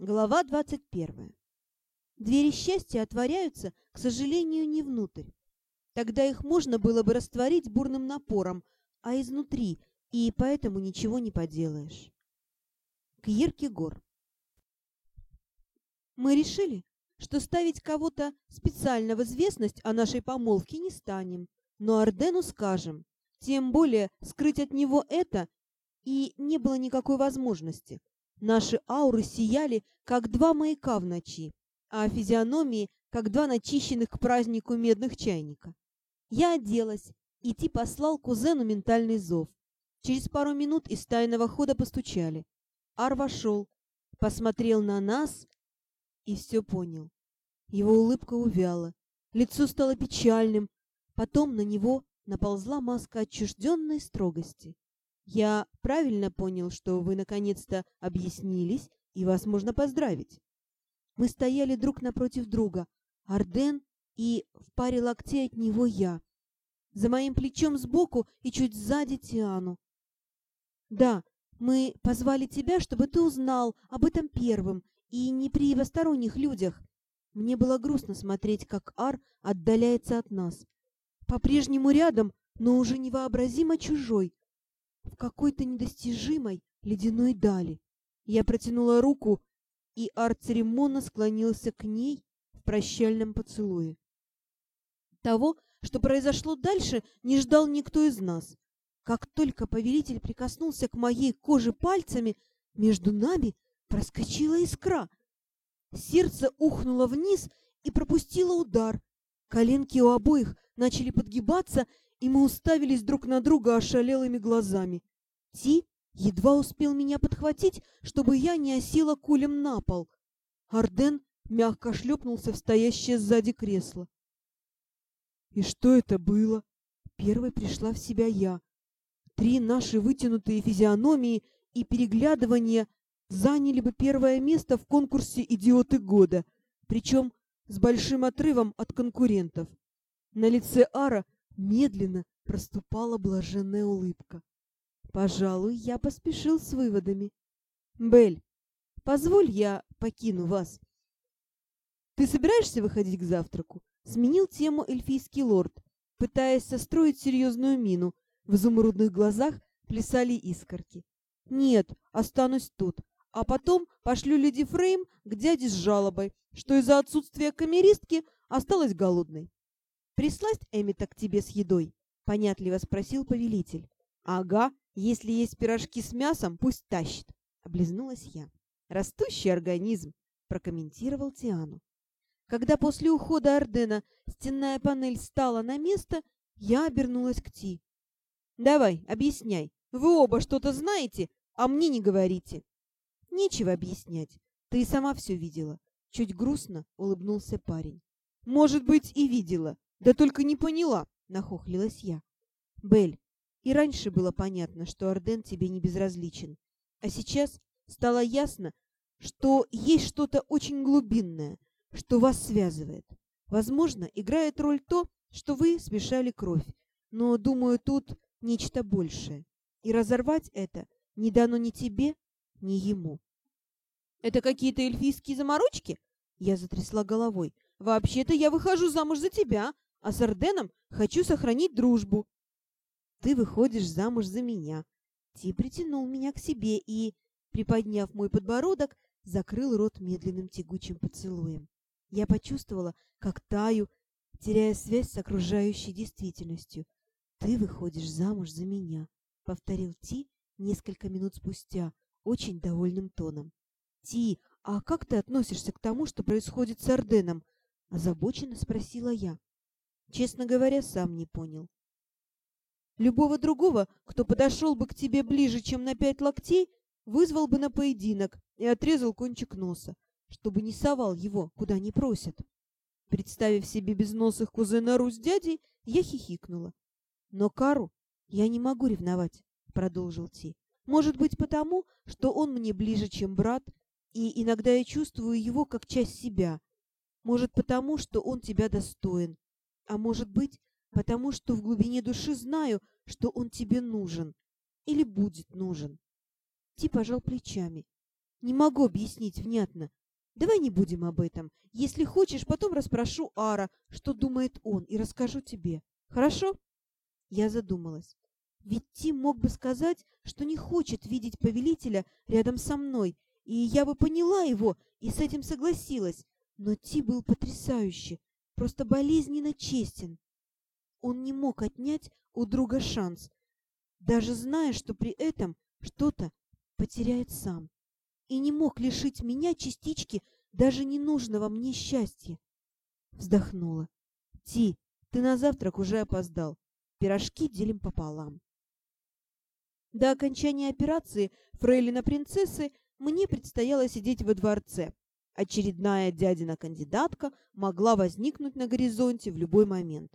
Глава 21. Двери счастья отворяются, к сожалению, не внутрь. Тогда их можно было бы растворить бурным напором, а изнутри, и поэтому ничего не поделаешь. Кьеркегор. Мы решили, что ставить кого-то специально в известность о нашей помолвке не станем, но Ардену скажем, тем более скрыть от него это и не было никакой возможности. Наши ауры сияли, как два маяка в ночи, а физиономии, как два начищенных к празднику медных чайника. Я оделась, и Ти послал кузену ментальный зов. Через пару минут из тайного хода постучали. Ар вошел, посмотрел на нас и все понял. Его улыбка увяла, лицо стало печальным, потом на него наползла маска отчужденной строгости. Я правильно понял, что вы наконец-то объяснились, и вас можно поздравить. Мы стояли друг напротив друга, Арден и в паре локтей от него я. За моим плечом сбоку и чуть сзади Тиану. Да, мы позвали тебя, чтобы ты узнал об этом первым и не при посторонних людях. Мне было грустно смотреть, как Ар отдаляется от нас. По-прежнему рядом, но уже невообразимо чужой в какой-то недостижимой ледяной дали. Я протянула руку, и Арт церемонно склонился к ней в прощальном поцелуе. Того, что произошло дальше, не ждал никто из нас. Как только повелитель прикоснулся к моей коже пальцами, между нами проскочила искра. Сердце ухнуло вниз и пропустило удар. Коленки у обоих начали подгибаться, и мы уставились друг на друга ошалелыми глазами. Ти едва успел меня подхватить, чтобы я не осела кулем на пол. Арден мягко шлепнулся в стоящее сзади кресло. И что это было? Первой пришла в себя я. Три наши вытянутые физиономии и переглядывания заняли бы первое место в конкурсе «Идиоты года», причем с большим отрывом от конкурентов. На лице Ара медленно проступала блаженная улыбка. Пожалуй, я поспешил с выводами. Бель, позволь я покину вас. Ты собираешься выходить к завтраку? Сменил тему эльфийский лорд, пытаясь состроить серьезную мину. В изумрудных глазах плясали искорки. Нет, останусь тут. А потом пошлю леди Фрейм к дяде с жалобой, что из-за отсутствия камеристки осталась голодной. «Прислать Эмита к тебе с едой?» — понятливо спросил повелитель. «Ага, если есть пирожки с мясом, пусть тащит», — облизнулась я. «Растущий организм», — прокомментировал Тиану. Когда после ухода Ордена стенная панель стала на место, я обернулась к Ти. «Давай, объясняй. Вы оба что-то знаете, а мне не говорите». «Нечего объяснять. Ты сама все видела». Чуть грустно улыбнулся парень. «Может быть, и видела, да только не поняла», — нахохлилась я. «Бель, и раньше было понятно, что Арден тебе не безразличен, а сейчас стало ясно, что есть что-то очень глубинное, что вас связывает. Возможно, играет роль то, что вы смешали кровь, но, думаю, тут нечто большее. И разорвать это не дано ни тебе, ни ему. «Это какие-то эльфийские заморочки?» Я затрясла головой. «Вообще-то я выхожу замуж за тебя, а с Арденом хочу сохранить дружбу. Ты выходишь замуж за меня. Ти притянул меня к себе и, приподняв мой подбородок, закрыл рот медленным тягучим поцелуем. Я почувствовала, как таю, теряя связь с окружающей действительностью. «Ты выходишь замуж за меня», — повторил Ти несколько минут спустя, очень довольным тоном. «Ти, а как ты относишься к тому, что происходит с Арденом?» — озабоченно спросила я. Честно говоря, сам не понял. Любого другого, кто подошел бы к тебе ближе, чем на пять локтей, вызвал бы на поединок и отрезал кончик носа, чтобы не совал его, куда не просят. Представив себе безносых кузена Ру с дядей, я хихикнула. «Но Кару я не могу ревновать», — продолжил Ти. «Может быть, потому, что он мне ближе, чем брат, и иногда я чувствую его как часть себя. Может, потому, что он тебя достоин. А может быть, потому что в глубине души знаю, что он тебе нужен или будет нужен. Ти пожал плечами. Не могу объяснить внятно. Давай не будем об этом. Если хочешь, потом расспрошу Ара, что думает он, и расскажу тебе. Хорошо? Я задумалась. Ведь Тим мог бы сказать, что не хочет видеть повелителя рядом со мной, и я бы поняла его и с этим согласилась. Но Ти был потрясающе, просто болезненно честен. Он не мог отнять у друга шанс, даже зная, что при этом что-то потеряет сам и не мог лишить меня частички даже ненужного мне счастья. Вздохнула. Ти, ты на завтрак уже опоздал. Пирожки делим пополам. До окончания операции фрейлина принцессы мне предстояло сидеть во дворце. Очередная дядина кандидатка могла возникнуть на горизонте в любой момент.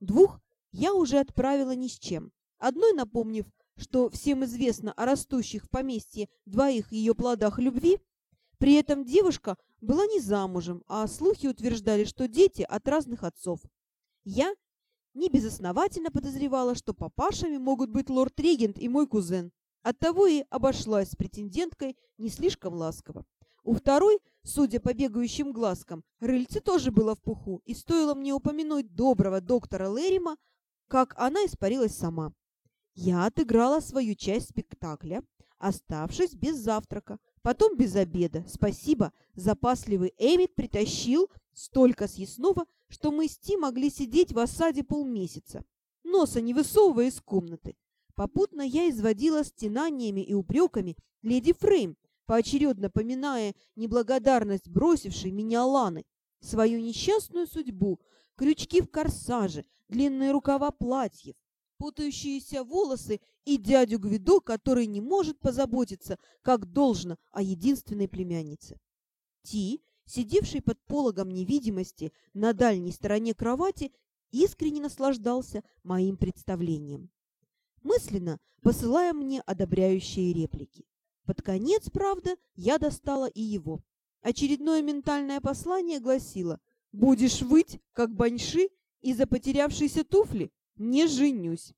Двух я уже отправила ни с чем. Одной напомнив, что всем известно о растущих в поместье двоих ее плодах любви, при этом девушка была не замужем, а слухи утверждали, что дети от разных отцов. Я небезосновательно подозревала, что папашами могут быть лорд-регент и мой кузен. Оттого и обошлась с претенденткой не слишком ласково. У второй, судя по бегающим глазкам, рыльце тоже было в пуху, и стоило мне упомянуть доброго доктора Лерима, как она испарилась сама. Я отыграла свою часть спектакля, оставшись без завтрака, потом без обеда. Спасибо, запасливый Эмит притащил столько съестного, что мы с Ти могли сидеть в осаде полмесяца, носа не высовывая из комнаты. Попутно я изводила стенаниями и упреками леди Фрейм, поочередно поминая неблагодарность бросившей меня Ланы, свою несчастную судьбу, крючки в корсаже, длинные рукава платьев, путающиеся волосы и дядю Гвидо, который не может позаботиться, как должно, о единственной племяннице. Ти, сидевший под пологом невидимости на дальней стороне кровати, искренне наслаждался моим представлением. Мысленно посылая мне одобряющие реплики. Под конец, правда, я достала и его. Очередное ментальное послание гласило «Будешь выть, как баньши, из-за потерявшейся туфли? не женюсь.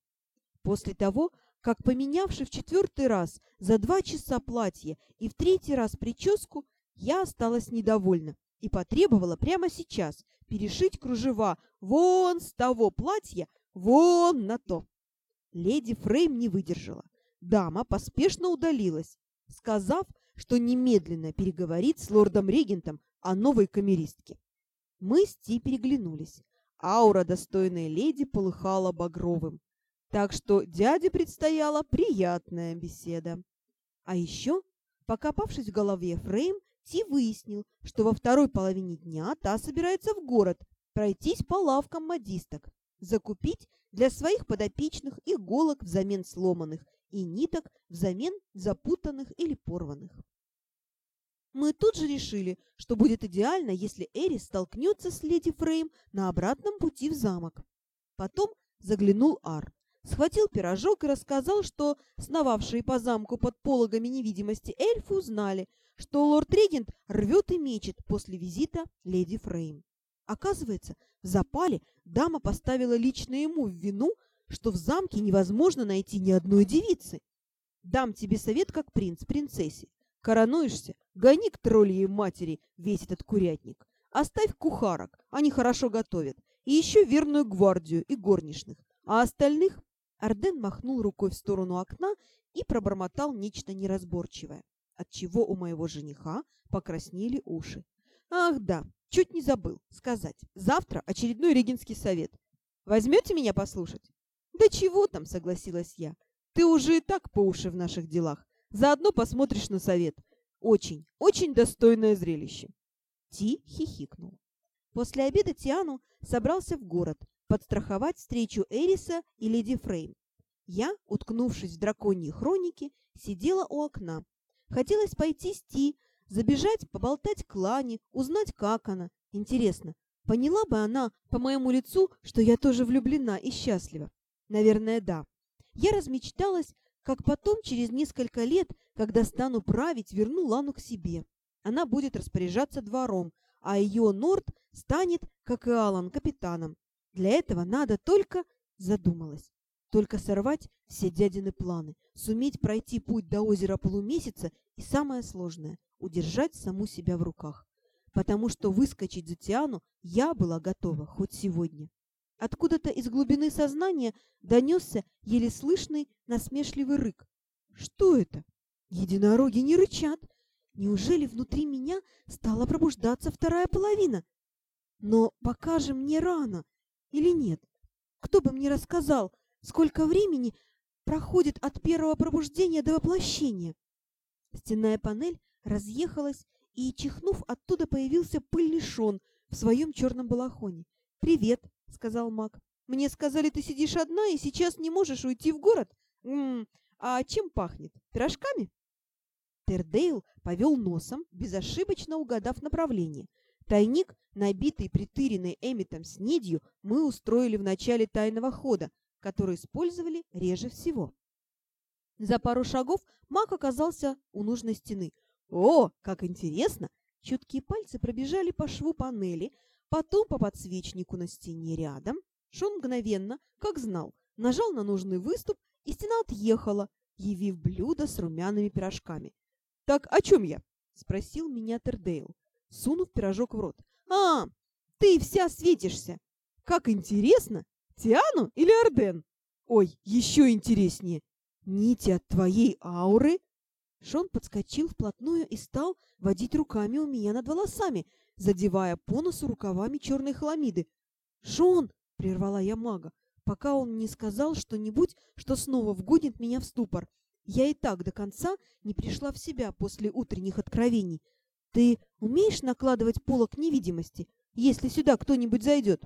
После того, как поменявши в четвертый раз за два часа платье и в третий раз прическу, я осталась недовольна и потребовала прямо сейчас перешить кружева вон с того платья вон на то. Леди Фрейм не выдержала. Дама поспешно удалилась, сказав, что немедленно переговорит с лордом-регентом о новой камеристке. Мы с Ти переглянулись. Аура достойной леди полыхала багровым, так что дяде предстояла приятная беседа. А еще, покопавшись в голове Фрейм, Ти выяснил, что во второй половине дня та собирается в город пройтись по лавкам модисток, закупить для своих подопечных иголок взамен сломанных и ниток взамен запутанных или порванных. Мы тут же решили, что будет идеально, если Эрис столкнется с леди Фрейм на обратном пути в замок. Потом заглянул Ар, схватил пирожок и рассказал, что сновавшие по замку под пологами невидимости эльфы узнали, что лорд-регент рвет и мечет после визита леди Фрейм. Оказывается, в запале дама поставила лично ему в вину, что в замке невозможно найти ни одной девицы. Дам тебе совет как принц принцессе. Коронуешься, гони к тролльей матери весь этот курятник. Оставь кухарок, они хорошо готовят. И еще верную гвардию и горничных. А остальных... Арден махнул рукой в сторону окна и пробормотал нечто неразборчивое, отчего у моего жениха покраснели уши. Ах да, чуть не забыл сказать. Завтра очередной регенский совет. Возьмете меня послушать? Да чего там, согласилась я. Ты уже и так по уши в наших делах. Заодно посмотришь на совет. Очень, очень достойное зрелище. Ти хихикнул. После обеда Тиану собрался в город подстраховать встречу Эриса и леди Фрейм. Я, уткнувшись в драконьи хроники, сидела у окна. Хотелось пойти с Ти, забежать, поболтать к Лане, узнать, как она. Интересно, поняла бы она по моему лицу, что я тоже влюблена и счастлива? Наверное, да. Я размечталась как потом, через несколько лет, когда стану править, верну Лану к себе. Она будет распоряжаться двором, а ее Норд станет, как и Алан, капитаном. Для этого надо только, задумалась, Только сорвать все дядины планы, суметь пройти путь до озера полумесяца и самое сложное — удержать саму себя в руках. Потому что выскочить за Тиану я была готова хоть сегодня. Откуда-то из глубины сознания донесся еле слышный насмешливый рык. Что это? Единороги не рычат. Неужели внутри меня стала пробуждаться вторая половина? Но пока же мне рано. Или нет? Кто бы мне рассказал, сколько времени проходит от первого пробуждения до воплощения? Стенная панель разъехалась, и, чихнув, оттуда появился пыльный шон в своем черном балахоне. «Привет», — сказал маг. «Мне сказали, ты сидишь одна и сейчас не можешь уйти в город? М -м, а чем пахнет? Пирожками?» Тердейл повел носом, безошибочно угадав направление. Тайник, набитый притыренной Эмитом снедью, мы устроили в начале тайного хода, который использовали реже всего. За пару шагов маг оказался у нужной стены. О, как интересно! Чуткие пальцы пробежали по шву панели, потом по подсвечнику на стене рядом. Шон мгновенно, как знал, нажал на нужный выступ, и стена отъехала, явив блюдо с румяными пирожками. «Так о чем я?» — спросил меня Тердейл сунув пирожок в рот. «А, ты вся светишься! Как интересно! Тиану или Арден? Ой, еще интереснее! Нити от твоей ауры!» Шон подскочил вплотную и стал водить руками у меня над волосами, задевая по носу рукавами черной хламиды. «Шон!» — прервала я мага, пока он не сказал что-нибудь, что снова вгонит меня в ступор. Я и так до конца не пришла в себя после утренних откровений. Ты умеешь накладывать полок невидимости, если сюда кто-нибудь зайдет?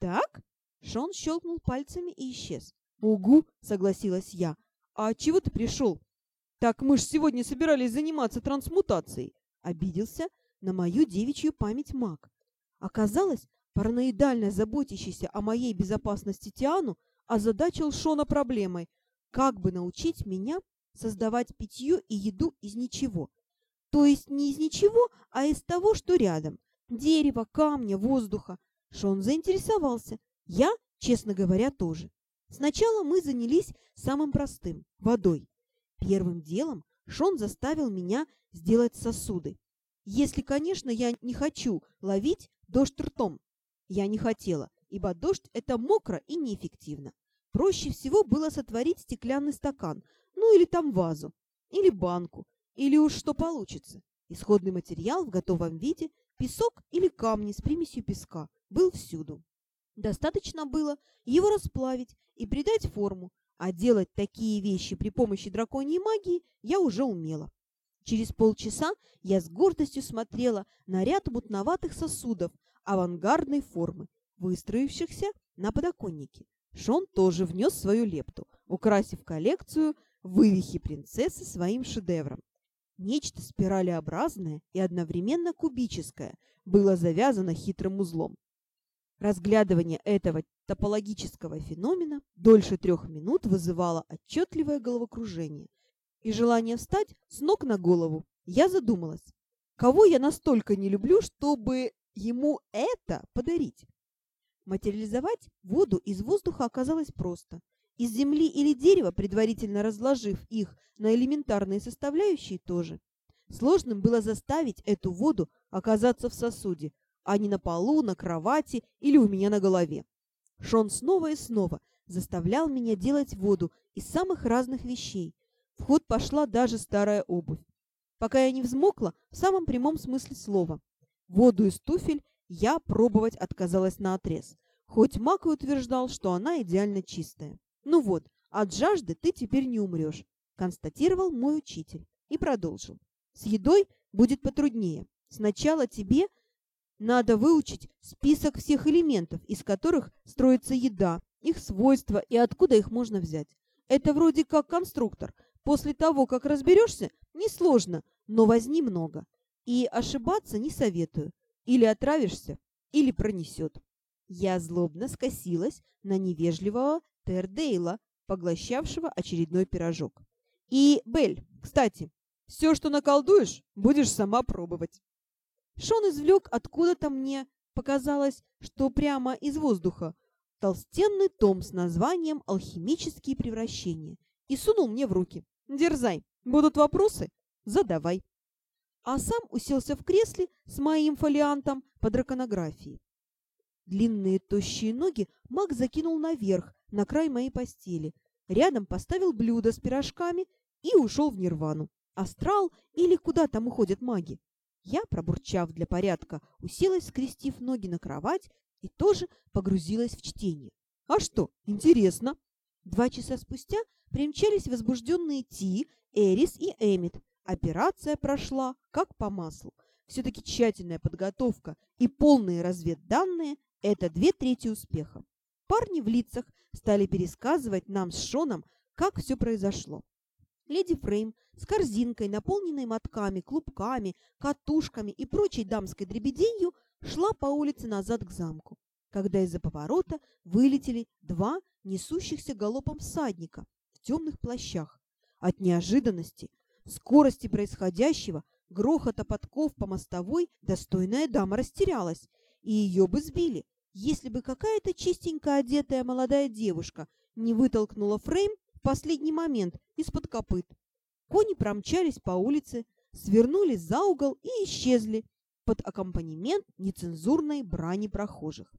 Так? Шон щелкнул пальцами и исчез. Угу, согласилась я. А чего ты пришел? Так мы ж сегодня собирались заниматься трансмутацией. Обиделся на мою девичью память маг. Оказалось, параноидально заботящийся о моей безопасности Тиану озадачил Шона проблемой, как бы научить меня создавать питье и еду из ничего. То есть не из ничего, а из того, что рядом. Дерева, камня, воздуха. Шон заинтересовался. Я, честно говоря, тоже. Сначала мы занялись самым простым – водой. Первым делом Шон заставил меня сделать сосуды. Если, конечно, я не хочу ловить дождь ртом. Я не хотела, ибо дождь – это мокро и неэффективно. Проще всего было сотворить стеклянный стакан, ну или там вазу, или банку, или уж что получится. Исходный материал в готовом виде, песок или камни с примесью песка, был всюду. Достаточно было его расплавить и придать форму, а делать такие вещи при помощи драконьей магии я уже умела. Через полчаса я с гордостью смотрела на ряд мутноватых сосудов авангардной формы, выстроившихся на подоконнике. Шон тоже внес свою лепту, украсив коллекцию вывихи принцессы своим шедевром. Нечто спиралеобразное и одновременно кубическое было завязано хитрым узлом. Разглядывание этого топологического феномена дольше трех минут вызывало отчетливое головокружение и желание встать с ног на голову. Я задумалась, кого я настолько не люблю, чтобы ему это подарить? Материализовать воду из воздуха оказалось просто – из земли или дерева, предварительно разложив их на элементарные составляющие, тоже. Сложным было заставить эту воду оказаться в сосуде, а не на полу, на кровати или у меня на голове. Шон снова и снова заставлял меня делать воду из самых разных вещей. В ход пошла даже старая обувь. Пока я не взмокла в самом прямом смысле слова. Воду из туфель я пробовать отказалась наотрез, хоть Мак и утверждал, что она идеально чистая. «Ну вот, от жажды ты теперь не умрешь», – констатировал мой учитель и продолжил. «С едой будет потруднее. Сначала тебе надо выучить список всех элементов, из которых строится еда, их свойства и откуда их можно взять. Это вроде как конструктор. После того, как разберешься, несложно, но возни много. И ошибаться не советую. Или отравишься, или пронесет. Я злобно скосилась на невежливого Тердейла, поглощавшего очередной пирожок. «И, Бель, кстати, все, что наколдуешь, будешь сама пробовать». Шон извлек откуда-то мне, показалось, что прямо из воздуха, толстенный том с названием «Алхимические превращения» и сунул мне в руки. «Дерзай, будут вопросы? Задавай». А сам уселся в кресле с моим фолиантом по драконографии. Длинные тощие ноги маг закинул наверх, на край моей постели. Рядом поставил блюдо с пирожками и ушел в нирвану. Астрал или куда там уходят маги? Я, пробурчав для порядка, уселась, скрестив ноги на кровать и тоже погрузилась в чтение. А что, интересно? Два часа спустя примчались возбужденные Ти, Эрис и Эмит. Операция прошла как по маслу. Все-таки тщательная подготовка и полные разведданные – это две трети успеха. Парни в лицах стали пересказывать нам с Шоном, как все произошло. Леди Фрейм с корзинкой, наполненной мотками, клубками, катушками и прочей дамской дребеденью, шла по улице назад к замку, когда из-за поворота вылетели два несущихся галопом всадника в темных плащах. От неожиданности, скорости происходящего, грохота подков по мостовой, достойная дама растерялась, и ее бы сбили, если бы какая-то чистенько одетая молодая девушка не вытолкнула Фрейм последний момент из-под копыт. Кони промчались по улице, свернули за угол и исчезли под аккомпанемент нецензурной брани прохожих.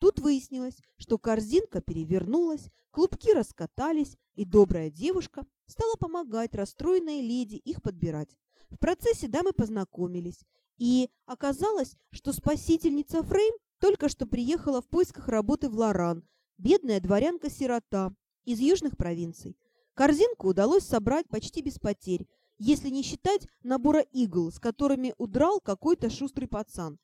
Тут выяснилось, что корзинка перевернулась, клубки раскатались, и добрая девушка стала помогать расстроенной леди их подбирать. В процессе дамы познакомились, и оказалось, что спасительница Фрейм только что приехала в поисках работы в Лоран, бедная дворянка-сирота из южных провинций. Корзинку удалось собрать почти без потерь, если не считать набора игл, с которыми удрал какой-то шустрый пацан.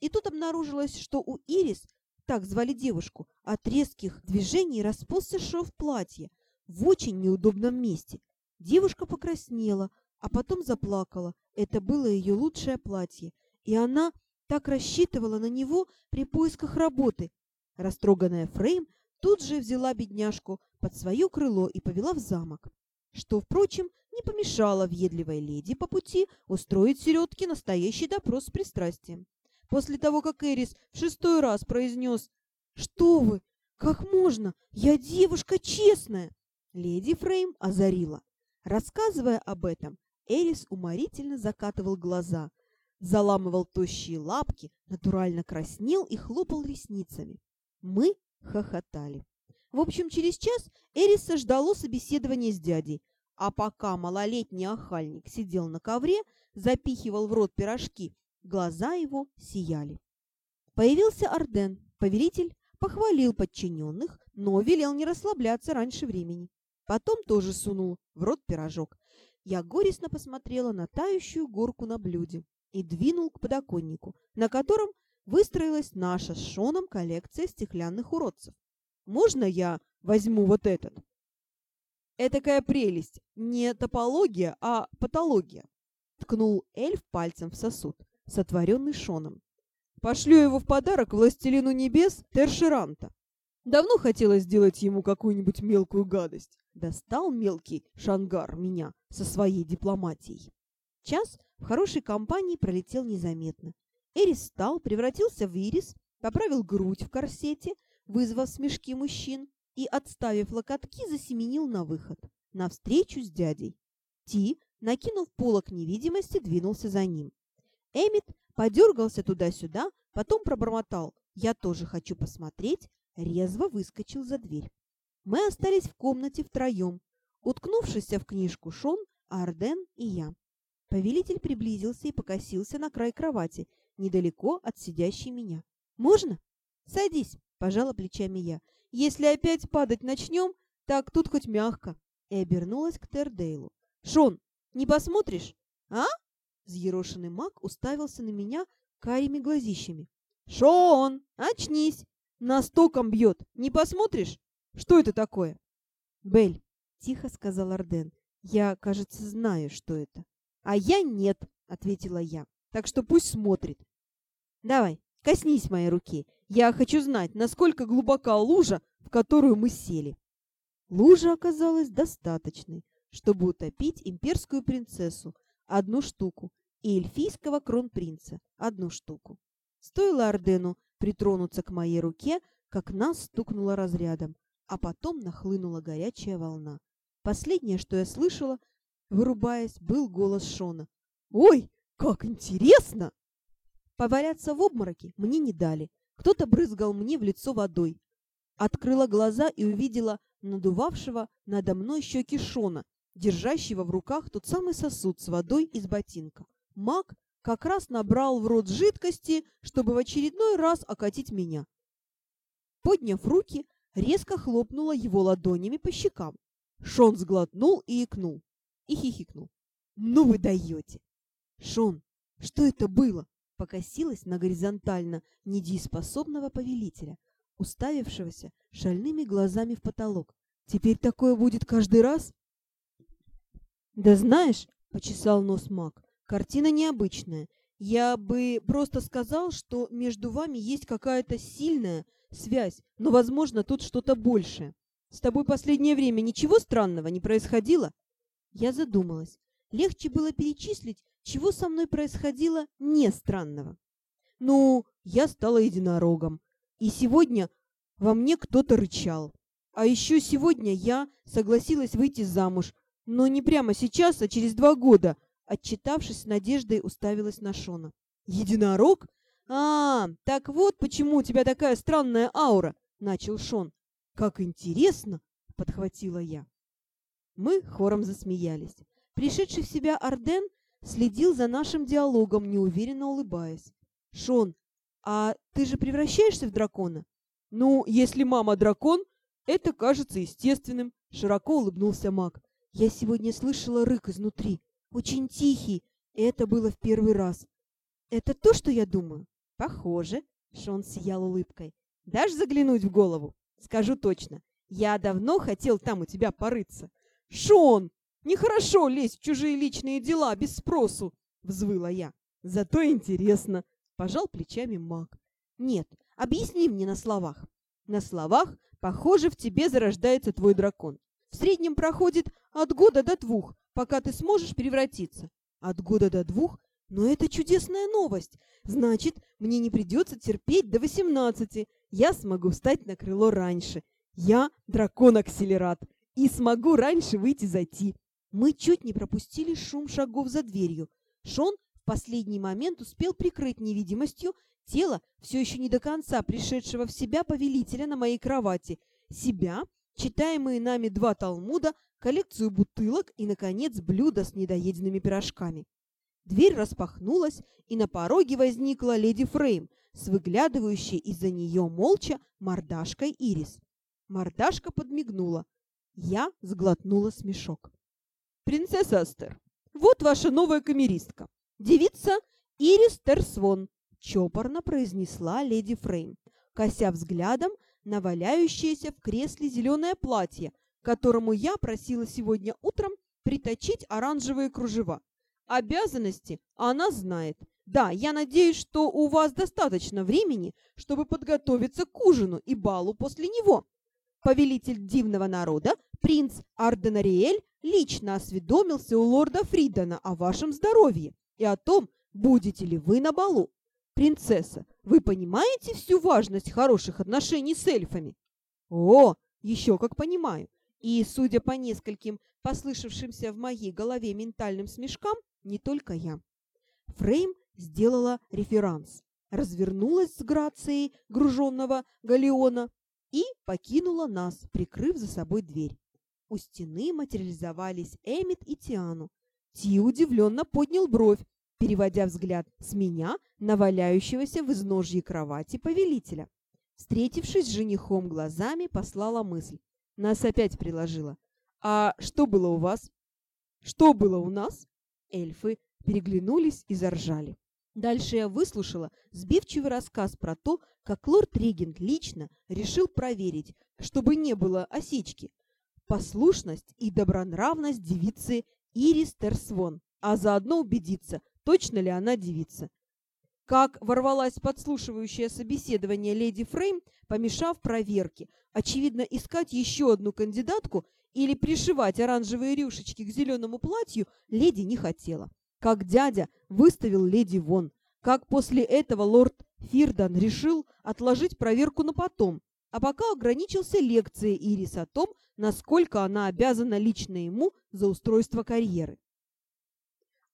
И тут обнаружилось, что у Ирис, так звали девушку, от резких движений расползся шов платья в очень неудобном месте. Девушка покраснела, а потом заплакала. Это было ее лучшее платье, и она так рассчитывала на него при поисках работы. Растроганная Фрейм тут же взяла бедняжку под свое крыло и повела в замок, что, впрочем, не помешало въедливой леди по пути устроить Середке настоящий допрос с пристрастием. После того, как Эрис в шестой раз произнес «Что вы? Как можно? Я девушка честная!» Леди Фрейм озарила. Рассказывая об этом, Эрис уморительно закатывал глаза, заламывал тощие лапки, натурально краснел и хлопал ресницами. Мы хохотали. В общем, через час Эриса ждало собеседование с дядей, а пока малолетний охальник сидел на ковре, запихивал в рот пирожки, глаза его сияли. Появился Арден, повелитель, похвалил подчиненных, но велел не расслабляться раньше времени. Потом тоже сунул в рот пирожок. Я горестно посмотрела на тающую горку на блюде и двинул к подоконнику, на котором выстроилась наша с Шоном коллекция стеклянных уродцев. «Можно я возьму вот этот?» «Этакая прелесть! Не топология, а патология!» Ткнул эльф пальцем в сосуд, сотворенный Шоном. «Пошлю его в подарок властелину небес Тершеранта. Давно хотелось сделать ему какую-нибудь мелкую гадость. Достал мелкий шангар меня со своей дипломатией. Час в хорошей компании пролетел незаметно. Эрис встал, превратился в ирис, поправил грудь в корсете, вызвав смешки мужчин, и, отставив локотки, засеменил на выход, навстречу с дядей. Ти, накинув полок невидимости, двинулся за ним. Эмит подергался туда-сюда, потом пробормотал «Я тоже хочу посмотреть», резво выскочил за дверь. Мы остались в комнате втроем, уткнувшись в книжку Шон, Арден и я. Повелитель приблизился и покосился на край кровати, недалеко от сидящей меня. «Можно?» «Садись», — пожала плечами я. «Если опять падать начнем, так тут хоть мягко». И обернулась к Тердейлу. «Шон, не посмотришь?» «А?» Взъерошенный маг уставился на меня карими глазищами. «Шон, очнись! Нас током бьет. Не посмотришь? Что это такое?» «Бель», — тихо сказал Арден, — «я, кажется, знаю, что это». «А я нет», — ответила я. «Так что пусть смотрит». «Давай, коснись моей руки. Я хочу знать, насколько глубока лужа, в которую мы сели». Лужа оказалась достаточной, чтобы утопить имперскую принцессу одну штуку и эльфийского кронпринца одну штуку. Стоило Ордену притронуться к моей руке, как нас стукнуло разрядом, а потом нахлынула горячая волна. Последнее, что я слышала, вырубаясь, был голос Шона. «Ой, как интересно!» Поваляться в обмороке мне не дали. Кто-то брызгал мне в лицо водой. Открыла глаза и увидела надувавшего надо мной щеки Шона, держащего в руках тот самый сосуд с водой из ботинка. Маг как раз набрал в рот жидкости, чтобы в очередной раз окатить меня. Подняв руки, резко хлопнула его ладонями по щекам. Шон сглотнул и икнул. И хихикнул. «Ну вы даете!» «Шон, что это было?» Покосилась на горизонтально недееспособного повелителя, уставившегося шальными глазами в потолок. «Теперь такое будет каждый раз?» «Да знаешь», — почесал нос маг, — «картина необычная. Я бы просто сказал, что между вами есть какая-то сильная связь, но, возможно, тут что-то большее. С тобой последнее время ничего странного не происходило?» Я задумалась. Легче было перечислить, чего со мной происходило не странного. Ну, я стала единорогом. И сегодня во мне кто-то рычал. А еще сегодня я согласилась выйти замуж, но не прямо сейчас, а через два года, отчитавшись с надеждой, уставилась на Шона. «Единорог? А, так вот почему у тебя такая странная аура!» — начал Шон. «Как интересно!» — подхватила я. Мы хором засмеялись. Пришедший в себя Арден следил за нашим диалогом, неуверенно улыбаясь. «Шон, а ты же превращаешься в дракона?» «Ну, если мама дракон, это кажется естественным», — широко улыбнулся маг. «Я сегодня слышала рык изнутри, очень тихий, и это было в первый раз. Это то, что я думаю?» «Похоже», — Шон сиял улыбкой. «Дашь заглянуть в голову?» «Скажу точно. Я давно хотел там у тебя порыться». «Шон, нехорошо лезть в чужие личные дела без спросу!» — взвыла я. «Зато интересно!» — пожал плечами маг. «Нет, объясни мне на словах. На словах, похоже, в тебе зарождается твой дракон. В среднем проходит от года до двух, пока ты сможешь превратиться. От года до двух? Но это чудесная новость. Значит, мне не придется терпеть до восемнадцати. Я смогу встать на крыло раньше. Я дракон-акселерат и смогу раньше выйти зайти. Мы чуть не пропустили шум шагов за дверью. Шон в последний момент успел прикрыть невидимостью тело все еще не до конца пришедшего в себя повелителя на моей кровати, себя, читаемые нами два талмуда, коллекцию бутылок и, наконец, блюдо с недоеденными пирожками. Дверь распахнулась, и на пороге возникла леди Фрейм с выглядывающей из-за нее молча мордашкой Ирис. Мордашка подмигнула. Я сглотнула смешок. «Принцесса Астер, вот ваша новая камеристка, девица Ирис Терсвон», чопорно произнесла леди Фрейм, кося взглядом на валяющееся в кресле зеленое платье, которому я просила сегодня утром приточить оранжевые кружева. Обязанности она знает. Да, я надеюсь, что у вас достаточно времени, чтобы подготовиться к ужину и балу после него повелитель дивного народа, принц Арденариэль, лично осведомился у лорда Фридона о вашем здоровье и о том, будете ли вы на балу. Принцесса, вы понимаете всю важность хороших отношений с эльфами? О, еще как понимаю. И, судя по нескольким послышавшимся в моей голове ментальным смешкам, не только я. Фрейм сделала реферанс, развернулась с грацией груженного галеона и покинула нас, прикрыв за собой дверь. У стены материализовались Эмит и Тиану. Ти удивленно поднял бровь, переводя взгляд с меня на валяющегося в изножье кровати повелителя. Встретившись с женихом глазами, послала мысль. Нас опять приложила. «А что было у вас?» «Что было у нас?» Эльфы переглянулись и заржали. Дальше я выслушала сбивчивый рассказ про то, как лорд-регент лично решил проверить, чтобы не было осечки, послушность и добронравность девицы Ирис Терсвон, а заодно убедиться, точно ли она девица. Как ворвалась подслушивающее собеседование леди Фрейм, помешав проверке, очевидно, искать еще одну кандидатку или пришивать оранжевые рюшечки к зеленому платью леди не хотела как дядя выставил леди вон, как после этого лорд Фирдан решил отложить проверку на потом, а пока ограничился лекцией Ирис о том, насколько она обязана лично ему за устройство карьеры.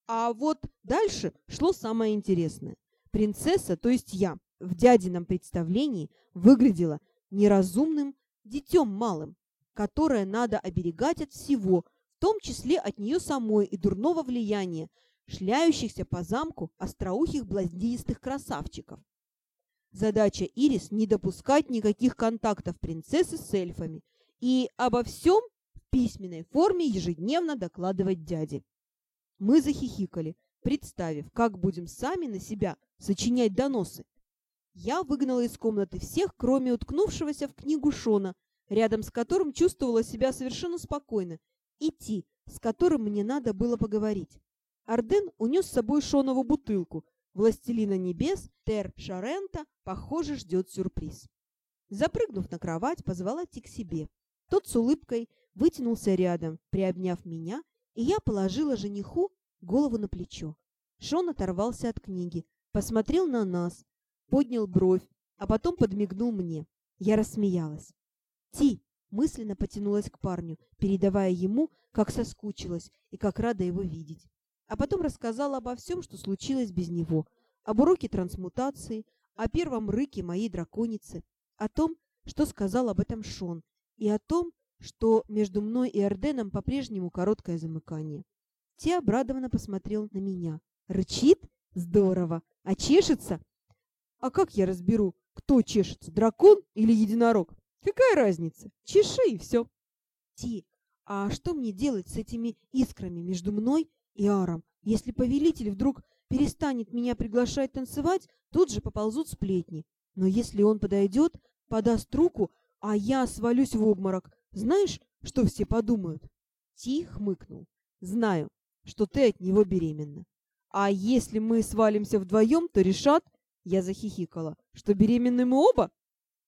А вот дальше шло самое интересное. Принцесса, то есть я, в дядином представлении выглядела неразумным детем малым, которое надо оберегать от всего, в том числе от нее самой и дурного влияния, шляющихся по замку остроухих блондинистых красавчиков. Задача Ирис не допускать никаких контактов принцессы с эльфами и обо всем в письменной форме ежедневно докладывать дяде. Мы захихикали, представив, как будем сами на себя сочинять доносы. Я выгнала из комнаты всех, кроме уткнувшегося в книгу Шона, рядом с которым чувствовала себя совершенно спокойно, и Ти, с которым мне надо было поговорить. Арден унес с собой Шонову бутылку. Властелина небес, Тер Шарента, похоже, ждет сюрприз. Запрыгнув на кровать, позвала Ти к себе. Тот с улыбкой вытянулся рядом, приобняв меня, и я положила жениху голову на плечо. Шон оторвался от книги, посмотрел на нас, поднял бровь, а потом подмигнул мне. Я рассмеялась. «Ти!» мысленно потянулась к парню, передавая ему, как соскучилась и как рада его видеть а потом рассказала обо всем, что случилось без него, об уроке трансмутации, о первом рыке моей драконицы, о том, что сказал об этом Шон, и о том, что между мной и Эрденом по-прежнему короткое замыкание. Те обрадованно посмотрел на меня. Рычит? Здорово. А чешется? А как я разберу, кто чешется, дракон или единорог? Какая разница? Чеши и все. Ти, а что мне делать с этими искрами между мной и Аром. Если повелитель вдруг перестанет меня приглашать танцевать, тут же поползут сплетни. Но если он подойдет, подаст руку, а я свалюсь в обморок, знаешь, что все подумают? Ти хмыкнул. Знаю, что ты от него беременна. А если мы свалимся вдвоем, то решат, я захихикала, что беременны мы оба?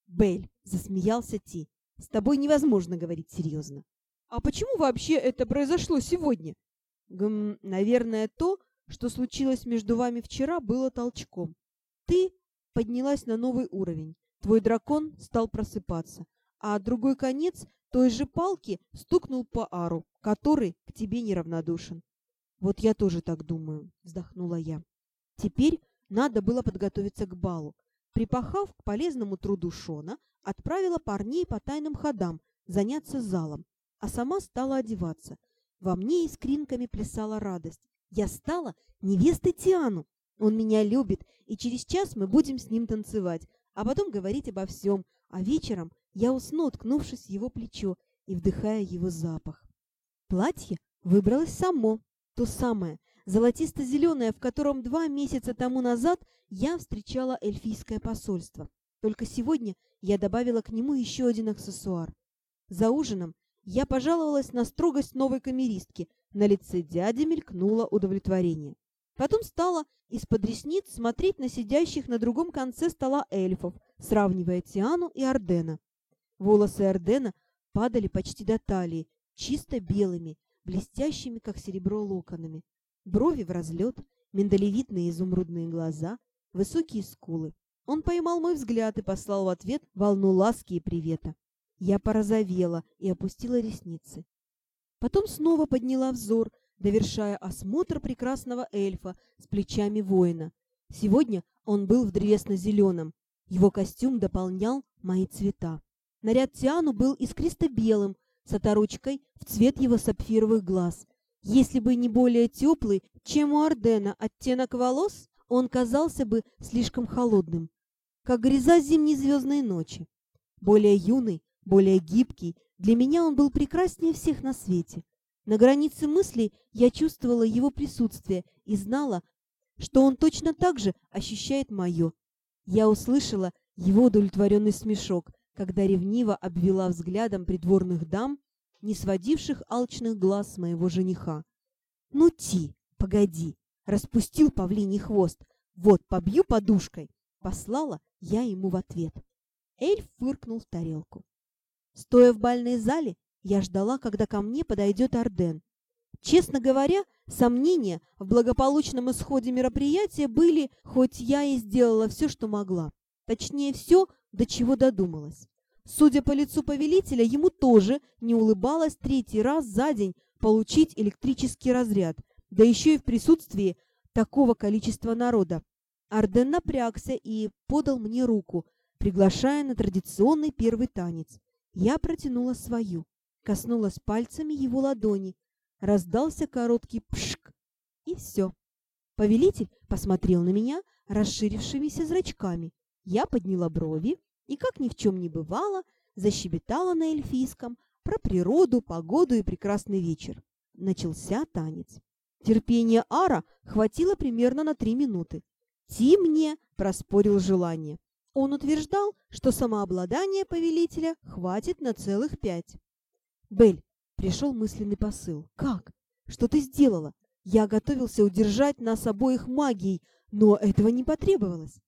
Бель, засмеялся Ти, с тобой невозможно говорить серьезно. А почему вообще это произошло сегодня? Гм, наверное, то, что случилось между вами вчера, было толчком. Ты поднялась на новый уровень. Твой дракон стал просыпаться, а другой конец той же палки стукнул по ару, который к тебе неравнодушен. Вот я тоже так думаю, вздохнула я. Теперь надо было подготовиться к балу. Припахав к полезному труду Шона, отправила парней по тайным ходам заняться залом, а сама стала одеваться – во мне искринками плясала радость. Я стала невестой Тиану. Он меня любит, и через час мы будем с ним танцевать, а потом говорить обо всем, а вечером я усну, уткнувшись в его плечо и вдыхая его запах. Платье выбралось само, то самое, золотисто-зеленое, в котором два месяца тому назад я встречала эльфийское посольство. Только сегодня я добавила к нему еще один аксессуар. За ужином я пожаловалась на строгость новой камеристки. На лице дяди мелькнуло удовлетворение. Потом стала из-под ресниц смотреть на сидящих на другом конце стола эльфов, сравнивая Тиану и Ордена. Волосы Ордена падали почти до талии, чисто белыми, блестящими, как серебро, локонами. Брови в разлет, миндалевидные изумрудные глаза, высокие скулы. Он поймал мой взгляд и послал в ответ волну ласки и привета. Я порозовела и опустила ресницы. Потом снова подняла взор, довершая осмотр прекрасного эльфа с плечами воина. Сегодня он был в древесно-зеленом. Его костюм дополнял мои цвета. Наряд Тиану был искристо-белым, с оторочкой в цвет его сапфировых глаз. Если бы не более теплый, чем у Ордена оттенок волос, он казался бы слишком холодным, как гряза зимней звездной ночи. Более юный, более гибкий, для меня он был прекраснее всех на свете. На границе мыслей я чувствовала его присутствие и знала, что он точно так же ощущает мое. Я услышала его удовлетворенный смешок, когда ревниво обвела взглядом придворных дам, не сводивших алчных глаз с моего жениха. «Ну, Ти, погоди!» Распустил павлиний хвост. «Вот, побью подушкой!» Послала я ему в ответ. Эльф фыркнул в тарелку. Стоя в бальной зале, я ждала, когда ко мне подойдет Арден. Честно говоря, сомнения в благополучном исходе мероприятия были, хоть я и сделала все, что могла. Точнее, все, до чего додумалась. судя по лицу повелителя, ему тоже не улыбалось третий раз за день получить электрический разряд, да еще и в присутствии такого количества народа. Арден напрягся и подал мне руку, приглашая на традиционный первый танец. Я протянула свою, коснулась пальцами его ладони, раздался короткий пшк, и все. Повелитель посмотрел на меня расширившимися зрачками. Я подняла брови и, как ни в чем не бывало, защебетала на эльфийском про природу, погоду и прекрасный вечер. Начался танец. Терпения Ара хватило примерно на три минуты. Ти мне проспорил желание. Он утверждал, что самообладание повелителя хватит на целых пять. «Бель», — пришел мысленный посыл, — «как? Что ты сделала? Я готовился удержать нас обоих магией, но этого не потребовалось».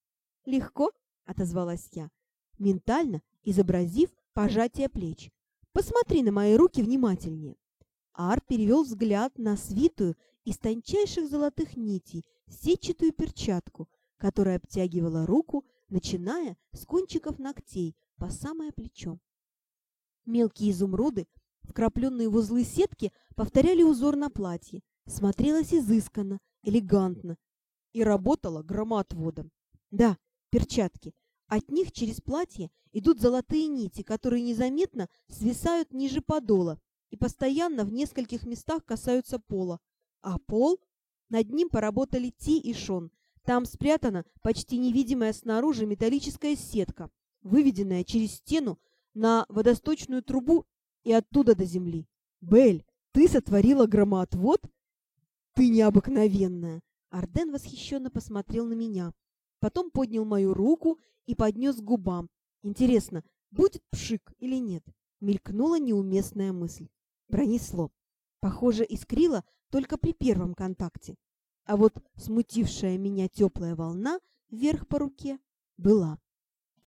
«Легко», — отозвалась я, ментально изобразив пожатие плеч. «Посмотри на мои руки внимательнее». Ар перевел взгляд на свитую из тончайших золотых нитей сетчатую перчатку, которая обтягивала руку, начиная с кончиков ногтей по самое плечо. Мелкие изумруды, вкрапленные в узлы сетки, повторяли узор на платье. Смотрелось изысканно, элегантно и работало громоотводом. Да, перчатки. От них через платье идут золотые нити, которые незаметно свисают ниже подола и постоянно в нескольких местах касаются пола. А пол? Над ним поработали Ти и Шон. Там спрятана почти невидимая снаружи металлическая сетка, выведенная через стену на водосточную трубу и оттуда до земли. «Белль, ты сотворила громоотвод? Ты необыкновенная!» Арден восхищенно посмотрел на меня. Потом поднял мою руку и поднес к губам. Интересно, будет пшик или нет? Мелькнула неуместная мысль. Пронесло. Похоже, искрило только при первом контакте. А вот смутившая меня теплая волна вверх по руке была.